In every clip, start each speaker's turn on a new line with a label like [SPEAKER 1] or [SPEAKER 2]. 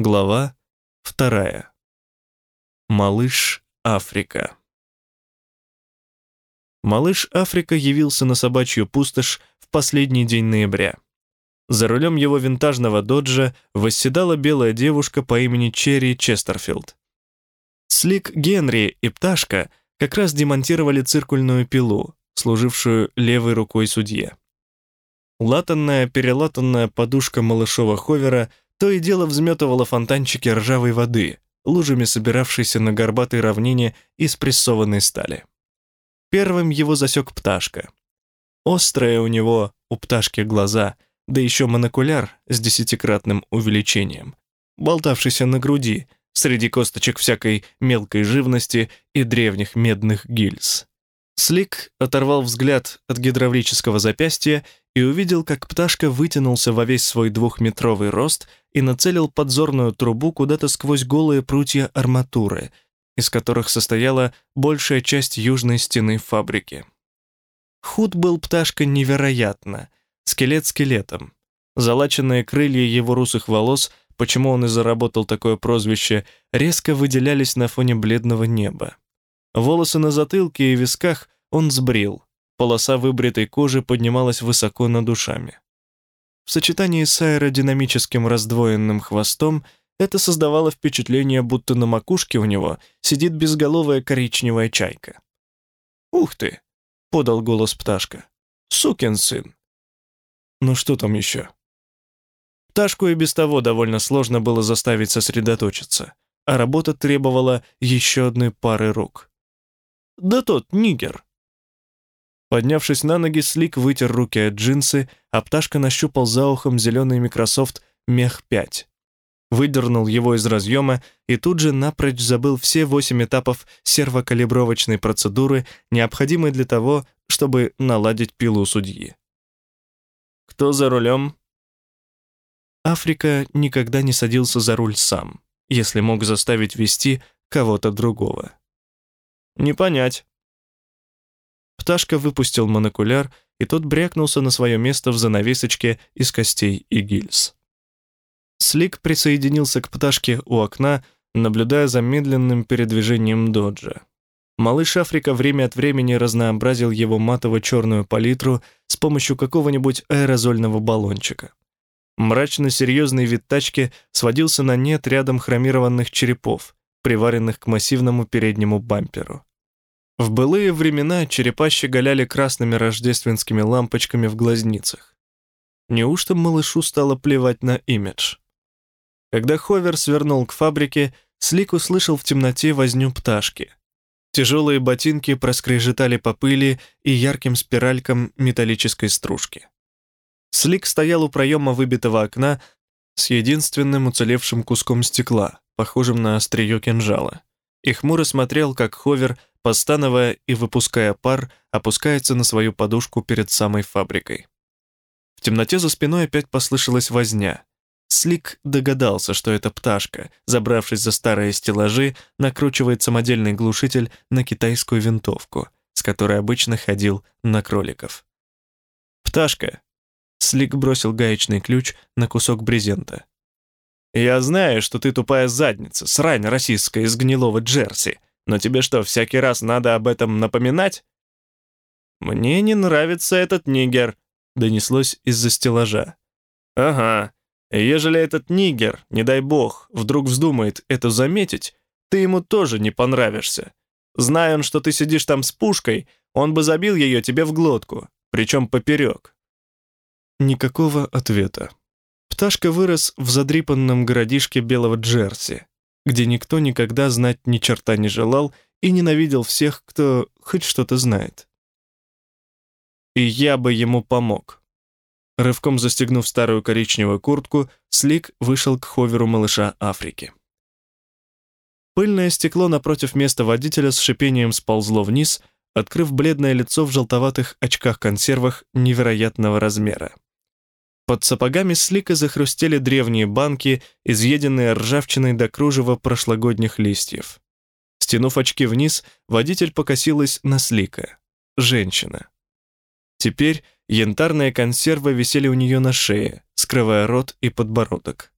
[SPEAKER 1] Глава вторая. Малыш Африка. Малыш Африка явился на собачью пустошь в последний день ноября. За рулем его винтажного доджа восседала белая девушка по имени Черри Честерфилд. Слик Генри и Пташка как раз демонтировали циркульную пилу, служившую левой рукой судье. Латанная, перелатанная подушка малышова ховера то и дело взметывала фонтанчики ржавой воды, лужами собиравшейся на горбатой равнине из прессованной стали. Первым его засек пташка. Острые у него, у пташки глаза, да еще монокуляр с десятикратным увеличением, болтавшийся на груди, среди косточек всякой мелкой живности и древних медных гильз. Слик оторвал взгляд от гидравлического запястья и увидел, как пташка вытянулся во весь свой двухметровый рост и нацелил подзорную трубу куда-то сквозь голые прутья арматуры, из которых состояла большая часть южной стены фабрики. Худ был пташка невероятно, скелет скелетом. Залаченные крылья его русых волос, почему он и заработал такое прозвище, резко выделялись на фоне бледного неба. Волосы на затылке и висках он сбрил, полоса выбритой кожи поднималась высоко над ушами. В сочетании с аэродинамическим раздвоенным хвостом это создавало впечатление, будто на макушке у него сидит безголовая коричневая чайка. «Ух ты!» — подал голос пташка. «Сукин сын!» «Ну что там еще?» Пташку и без того довольно сложно было заставить сосредоточиться, а работа требовала еще одной пары рук. «Да тот, нигер». Поднявшись на ноги, Слик вытер руки от джинсы, а пташка нащупал за ухом зеленый Microsoft Мех 5. Выдернул его из разъема и тут же напрочь забыл все восемь этапов сервокалибровочной процедуры, необходимой для того, чтобы наладить пилу судьи. «Кто за рулем?» Африка никогда не садился за руль сам, если мог заставить вести кого-то другого. «Не понять». Пташка выпустил монокуляр, и тот брякнулся на свое место в занавесочке из костей и гильз. Слик присоединился к пташке у окна, наблюдая за медленным передвижением доджа. Малыш Африка время от времени разнообразил его матово-черную палитру с помощью какого-нибудь аэрозольного баллончика. Мрачно-серьезный вид тачки сводился на нет рядом хромированных черепов, приваренных к массивному переднему бамперу. В былые времена черепа щеголяли красными рождественскими лампочками в глазницах. Неужто малышу стало плевать на имидж? Когда Ховер свернул к фабрике, Слик услышал в темноте возню пташки. Тяжелые ботинки проскрежетали по пыли и ярким спиралькам металлической стружки. Слик стоял у проема выбитого окна с единственным уцелевшим куском стекла, похожим на острие кинжала, и хмуро смотрел, как Ховер постановая и выпуская пар, опускается на свою подушку перед самой фабрикой. В темноте за спиной опять послышалась возня. Слик догадался, что это пташка, забравшись за старые стеллажи, накручивает самодельный глушитель на китайскую винтовку, с которой обычно ходил на кроликов. «Пташка!» Слик бросил гаечный ключ на кусок брезента. «Я знаю, что ты тупая задница, срань российская из гнилого Джерси, но тебе что, всякий раз надо об этом напоминать?» «Мне не нравится этот нигер», — донеслось из-за стеллажа. «Ага, ежели этот нигер, не дай бог, вдруг вздумает это заметить, ты ему тоже не понравишься. Зная он, что ты сидишь там с пушкой, он бы забил ее тебе в глотку, причем поперек». Никакого ответа. Пташка вырос в задрипанном городишке Белого Джерси, где никто никогда знать ни черта не желал и ненавидел всех, кто хоть что-то знает. И я бы ему помог. Рывком застегнув старую коричневую куртку, Слик вышел к ховеру малыша Африки. Пыльное стекло напротив места водителя с шипением сползло вниз, открыв бледное лицо в желтоватых очках-консервах невероятного размера. Под сапогами слика захрустели древние банки, изъеденные ржавчиной до кружева прошлогодних листьев. Стянув очки вниз, водитель покосилась на слика. Женщина. Теперь янтарные консервы висели у нее на шее, скрывая рот и подбородок.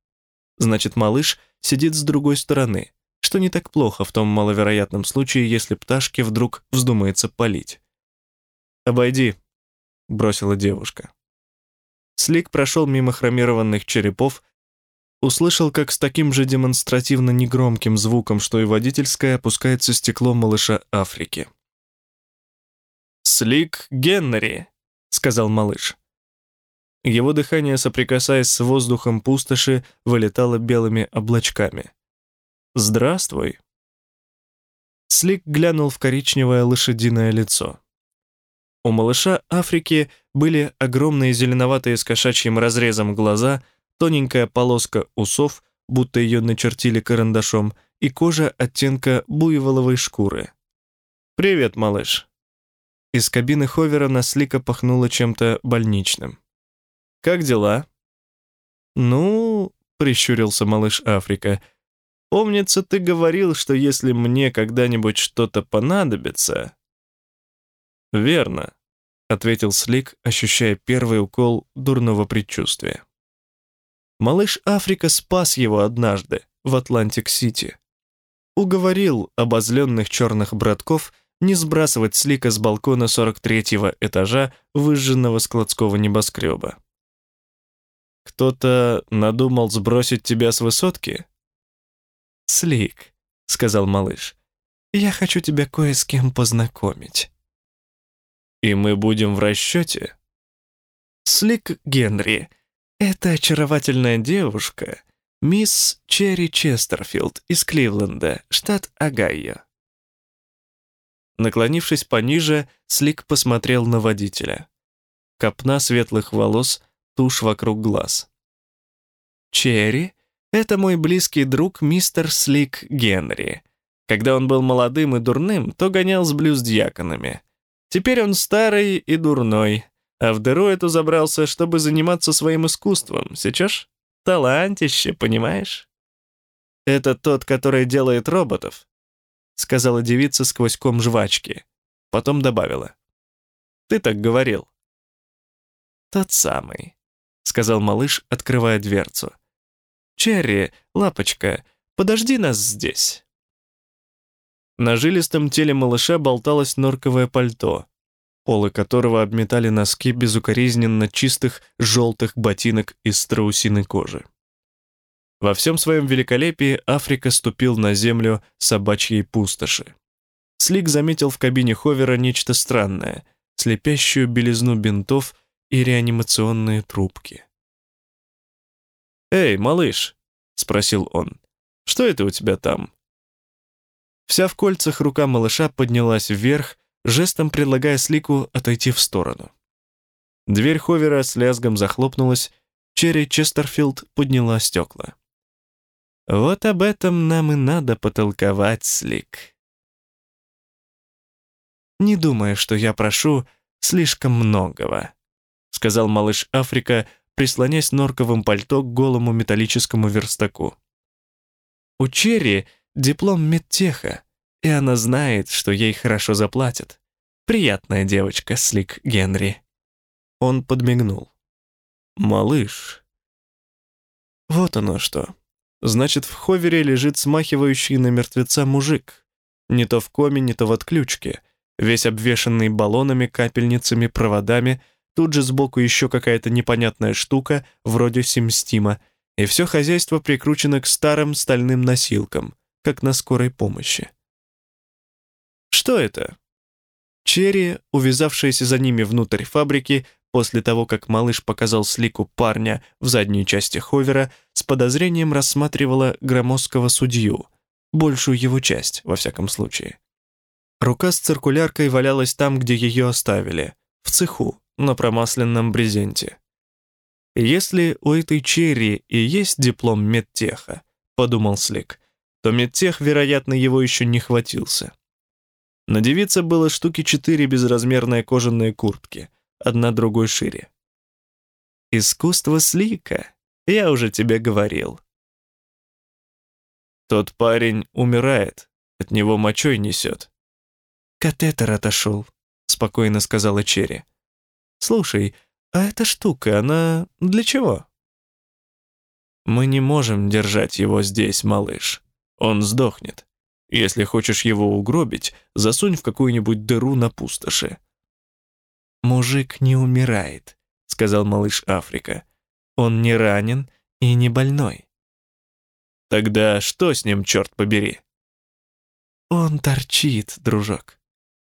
[SPEAKER 1] Значит, малыш сидит с другой стороны, что не так плохо в том маловероятном случае, если пташке вдруг вздумается палить. «Обойди», — бросила девушка. Слик прошел мимо хромированных черепов, услышал, как с таким же демонстративно негромким звуком, что и водительское, опускается стекло малыша Африки. «Слик Генри», — сказал малыш. Его дыхание, соприкасаясь с воздухом пустоши, вылетало белыми облачками. «Здравствуй». Слик глянул в коричневое лошадиное лицо. У малыша Африки были огромные зеленоватые с кошачьим разрезом глаза, тоненькая полоска усов, будто ее начертили карандашом, и кожа оттенка буйволовой шкуры. «Привет, малыш». Из кабины ховера на Слика пахнуло чем-то больничным. «Как дела?» «Ну...» — прищурился малыш Африка. «Помнится, ты говорил, что если мне когда-нибудь что-то понадобится...» «Верно», — ответил Слик, ощущая первый укол дурного предчувствия. Малыш Африка спас его однажды в Атлантик-Сити. Уговорил обозленных черных братков не сбрасывать Слика с балкона 43-го этажа выжженного складского небоскреба. «Кто-то надумал сбросить тебя с высотки?» «Слик», — сказал малыш, — «я хочу тебя кое с кем познакомить». «И мы будем в расчете?» «Слик Генри, это очаровательная девушка, мисс Черри Честерфилд из Кливленда, штат Огайо». Наклонившись пониже, Слик посмотрел на водителя. Копна светлых волос — тушь вокруг глаз. Черри — это мой близкий друг мистер Слик Генри. Когда он был молодым и дурным, то гонял с блюз-дьяконами. Теперь он старый и дурной, а в дыру эту забрался, чтобы заниматься своим искусством. Сейчас талантище, понимаешь? «Это тот, который делает роботов», — сказала девица сквозь ком жвачки. Потом добавила. «Ты так говорил». «Тот самый», — сказал малыш, открывая дверцу. «Черри, лапочка, подожди нас здесь». На жилистом теле малыша болталось норковое пальто, полы которого обметали носки безукоризненно чистых желтых ботинок из страусиной кожи. Во всем своем великолепии Африка ступил на землю собачьей пустоши. Слик заметил в кабине ховера нечто странное, слепящую белизну бинтов и реанимационные трубки. «Эй, малыш!» — спросил он. «Что это у тебя там?» Вся в кольцах рука малыша поднялась вверх, жестом предлагая Слику отойти в сторону. Дверь ховера с лязгом захлопнулась, Черри Честерфилд подняла стекла. «Вот об этом нам и надо потолковать, Слик». «Не думаю, что я прошу слишком многого», сказал малыш Африка, прислонясь норковым пальто к голому металлическому верстаку. У Черри диплом медтеха, и она знает, что ей хорошо заплатят. Приятная девочка, Слик Генри. Он подмигнул. «Малыш». Вот оно что. Значит, в ховере лежит смахивающий на мертвеца мужик. Не то в коме, не то в отключке. Весь обвешанный баллонами, капельницами, проводами — Тут же сбоку еще какая-то непонятная штука, вроде симстима, и все хозяйство прикручено к старым стальным носилкам, как на скорой помощи. Что это? Черри, увязавшаяся за ними внутрь фабрики, после того, как малыш показал слику парня в задней части ховера, с подозрением рассматривала громоздкого судью, большую его часть, во всяком случае. Рука с циркуляркой валялась там, где ее оставили, в цеху, на промасленном брезенте. «Если у этой черри и есть диплом медтеха», — подумал Слик, то медтех, вероятно, его еще не хватился. На девице было штуки четыре безразмерные кожаные куртки, одна другой шире. «Искусство Слика, я уже тебе говорил». «Тот парень умирает, от него мочой несет». «Катетер отошел», — спокойно сказала Черри. «Слушай, а эта штука, она для чего?» Мы не можем держать его здесь, малыш. Он сдохнет. Если хочешь его угробить, засунь в какую-нибудь дыру на пустоши».
[SPEAKER 2] «Мужик не умирает», — сказал малыш Африка. «Он не ранен и не больной».
[SPEAKER 1] «Тогда что с ним, черт побери?»
[SPEAKER 2] «Он торчит, дружок.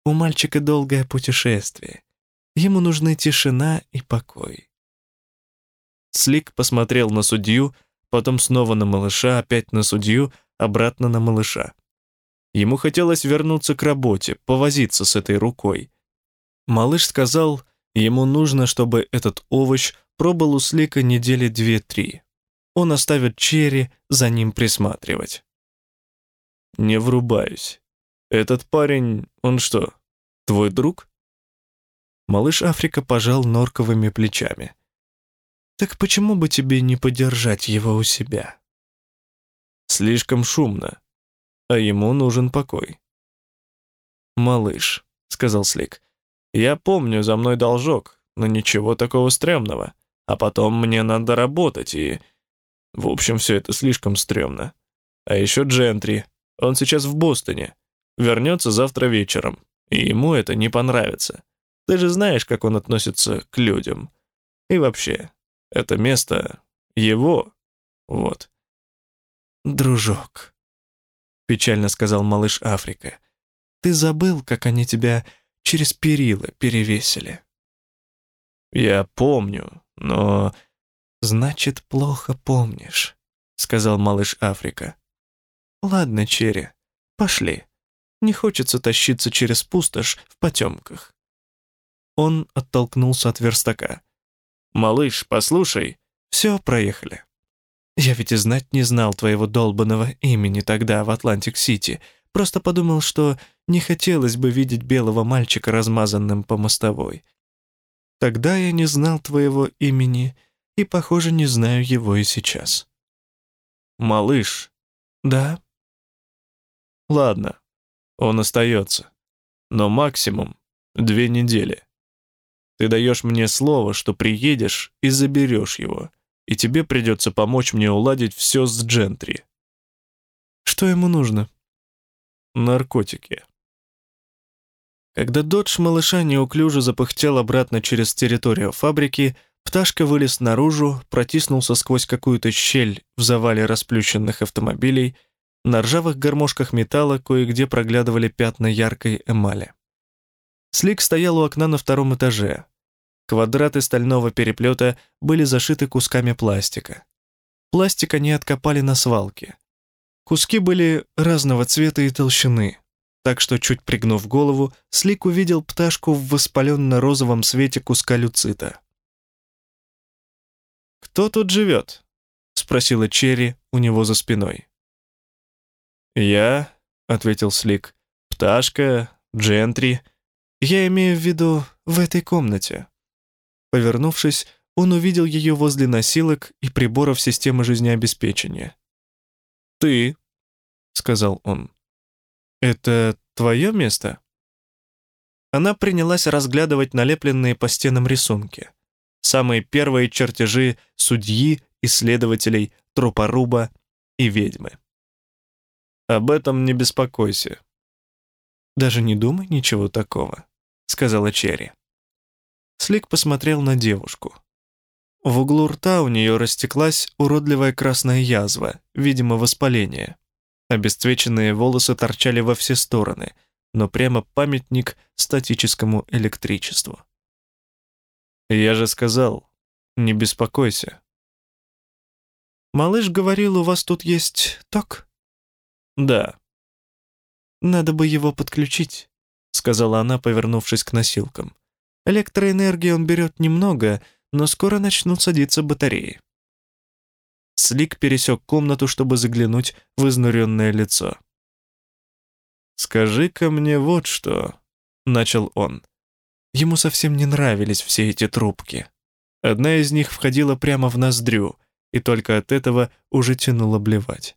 [SPEAKER 2] У мальчика долгое путешествие. Ему нужны тишина и покой».
[SPEAKER 1] Слик посмотрел на судью, потом снова на малыша, опять на судью, обратно на малыша. Ему хотелось вернуться к работе, повозиться с этой рукой. Малыш сказал, ему нужно, чтобы этот овощ пробыл у Слика недели две-три. Он оставит Черри за ним присматривать. Не врубаюсь. Этот парень, он что, твой друг? Малыш Африка пожал норковыми плечами.
[SPEAKER 2] Так почему бы тебе не подержать его у себя?
[SPEAKER 1] Слишком шумно а ему нужен покой. «Малыш», — сказал Слик, — «я помню, за мной должок, но ничего такого стрёмного. А потом мне надо работать, и... В общем, все это слишком стрёмно. А еще Джентри, он сейчас в Бостоне, вернется завтра вечером, и ему это не понравится. Ты же знаешь, как он относится к людям. И вообще, это место его, вот».
[SPEAKER 2] «Дружок», печально сказал малыш Африка. Ты забыл, как они тебя через перила перевесили.
[SPEAKER 1] Я помню, но...
[SPEAKER 2] Значит, плохо помнишь, сказал малыш Африка. Ладно, Черри, пошли. Не хочется тащиться через пустошь в потемках. Он оттолкнулся от верстака.
[SPEAKER 1] «Малыш, послушай».
[SPEAKER 2] «Все, проехали». Я ведь и знать не знал твоего долбанного имени тогда в Атлантик-Сити. Просто подумал, что не хотелось бы видеть белого мальчика размазанным по мостовой. Тогда я не знал твоего имени и, похоже, не знаю его и сейчас.
[SPEAKER 1] Малыш.
[SPEAKER 2] Да?
[SPEAKER 1] Ладно, он остается. Но максимум две недели. Ты даешь мне слово, что приедешь и заберешь его и тебе придется помочь мне уладить все с Джентри».
[SPEAKER 2] «Что ему нужно?»
[SPEAKER 1] «Наркотики».
[SPEAKER 2] Когда додж малыша неуклюже запыхтел обратно через территорию фабрики, пташка вылез наружу, протиснулся сквозь какую-то щель в завале расплющенных автомобилей, на ржавых гармошках металла кое-где проглядывали пятна яркой эмали. Слик стоял у окна на втором этаже, Квадраты стального переплета были зашиты кусками пластика. Пластик они откопали на свалке. Куски были разного цвета и толщины, так что, чуть пригнув голову, Слик увидел пташку в воспаленно-розовом свете куска люцита. «Кто тут живет?» — спросила Черри у него за спиной.
[SPEAKER 1] «Я», — ответил Слик, — «пташка, джентри.
[SPEAKER 2] Я имею в виду в этой комнате». Повернувшись, он увидел ее возле носилок и приборов системы жизнеобеспечения.
[SPEAKER 1] «Ты», — сказал он, — «это твое место?»
[SPEAKER 2] Она принялась разглядывать налепленные по стенам рисунки. Самые первые чертежи судьи, исследователей, трупоруба и ведьмы.
[SPEAKER 1] «Об этом не беспокойся».
[SPEAKER 2] «Даже не думай ничего такого», — сказала Черри. Слик посмотрел на девушку. В углу рта у нее растеклась уродливая красная язва, видимо, воспаление. Обесцвеченные волосы торчали во все стороны, но прямо памятник статическому электричеству.
[SPEAKER 1] «Я же сказал, не беспокойся».
[SPEAKER 2] «Малыш говорил, у вас тут есть ток?»
[SPEAKER 1] «Да».
[SPEAKER 2] «Надо бы его подключить», — сказала она, повернувшись к носилкам. Электроэнергии он берет немного, но скоро начнут садиться батареи. Слик пересек комнату, чтобы заглянуть в изнуренное лицо.
[SPEAKER 1] «Скажи-ка мне вот что», — начал он.
[SPEAKER 2] Ему совсем не нравились все эти трубки. Одна из них входила прямо в ноздрю, и только от этого уже тянуло блевать.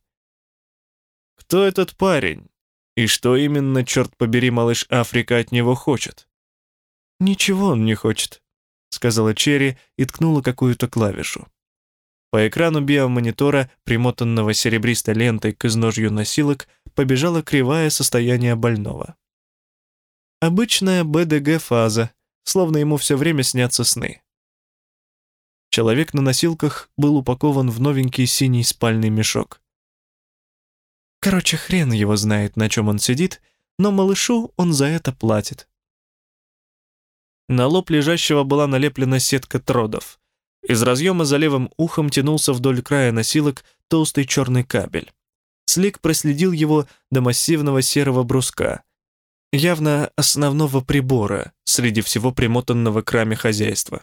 [SPEAKER 1] «Кто этот парень? И что именно, черт побери, малыш Африка от него хочет?»
[SPEAKER 2] «Ничего он не хочет», — сказала Черри и ткнула какую-то клавишу. По экрану биомонитора, примотанного серебристой лентой к изножью носилок, побежало кривое состояние больного. Обычная БДГ-фаза, словно ему все время снятся сны. Человек на носилках был упакован в новенький синий спальный мешок. Короче, хрен его знает, на чем он сидит, но малышу он за это платит. На лоб лежащего была налеплена сетка тродов. Из разъема за левым ухом тянулся вдоль края носилок толстый черный кабель. Слик проследил его до массивного серого бруска, явно основного прибора среди всего примотанного к раме хозяйства.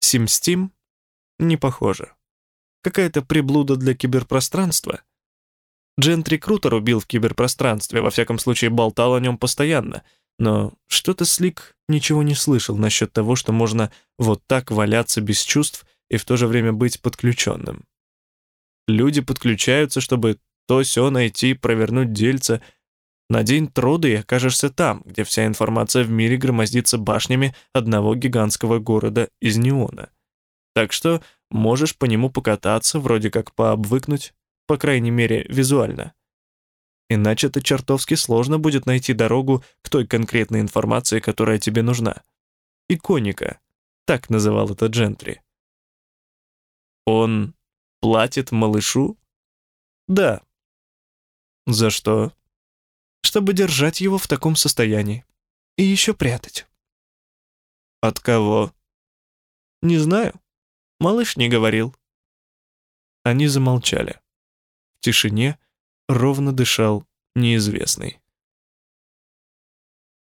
[SPEAKER 2] Сим-стим? Не похоже. Какая-то приблуда для киберпространства? Джентри круто рубил в киберпространстве, во всяком случае болтал о нем постоянно, но что-то Слик ничего не слышал насчет того, что можно вот так валяться без чувств и в то же время быть подключенным. Люди подключаются, чтобы то все найти, провернуть дельца. На день труда и окажешься там, где вся информация в мире громоздится башнями одного гигантского города из неона. Так что можешь по нему покататься, вроде как пообвыкнуть, по крайней мере, визуально. Иначе это чертовски сложно будет найти дорогу к той конкретной информации, которая тебе нужна. Иконика. Так называл это Джентри. Он платит малышу? Да. За что? Чтобы держать его в таком состоянии. И еще прятать. От кого? Не знаю. Малыш не говорил. Они замолчали. В тишине ровно дышал неизвестный.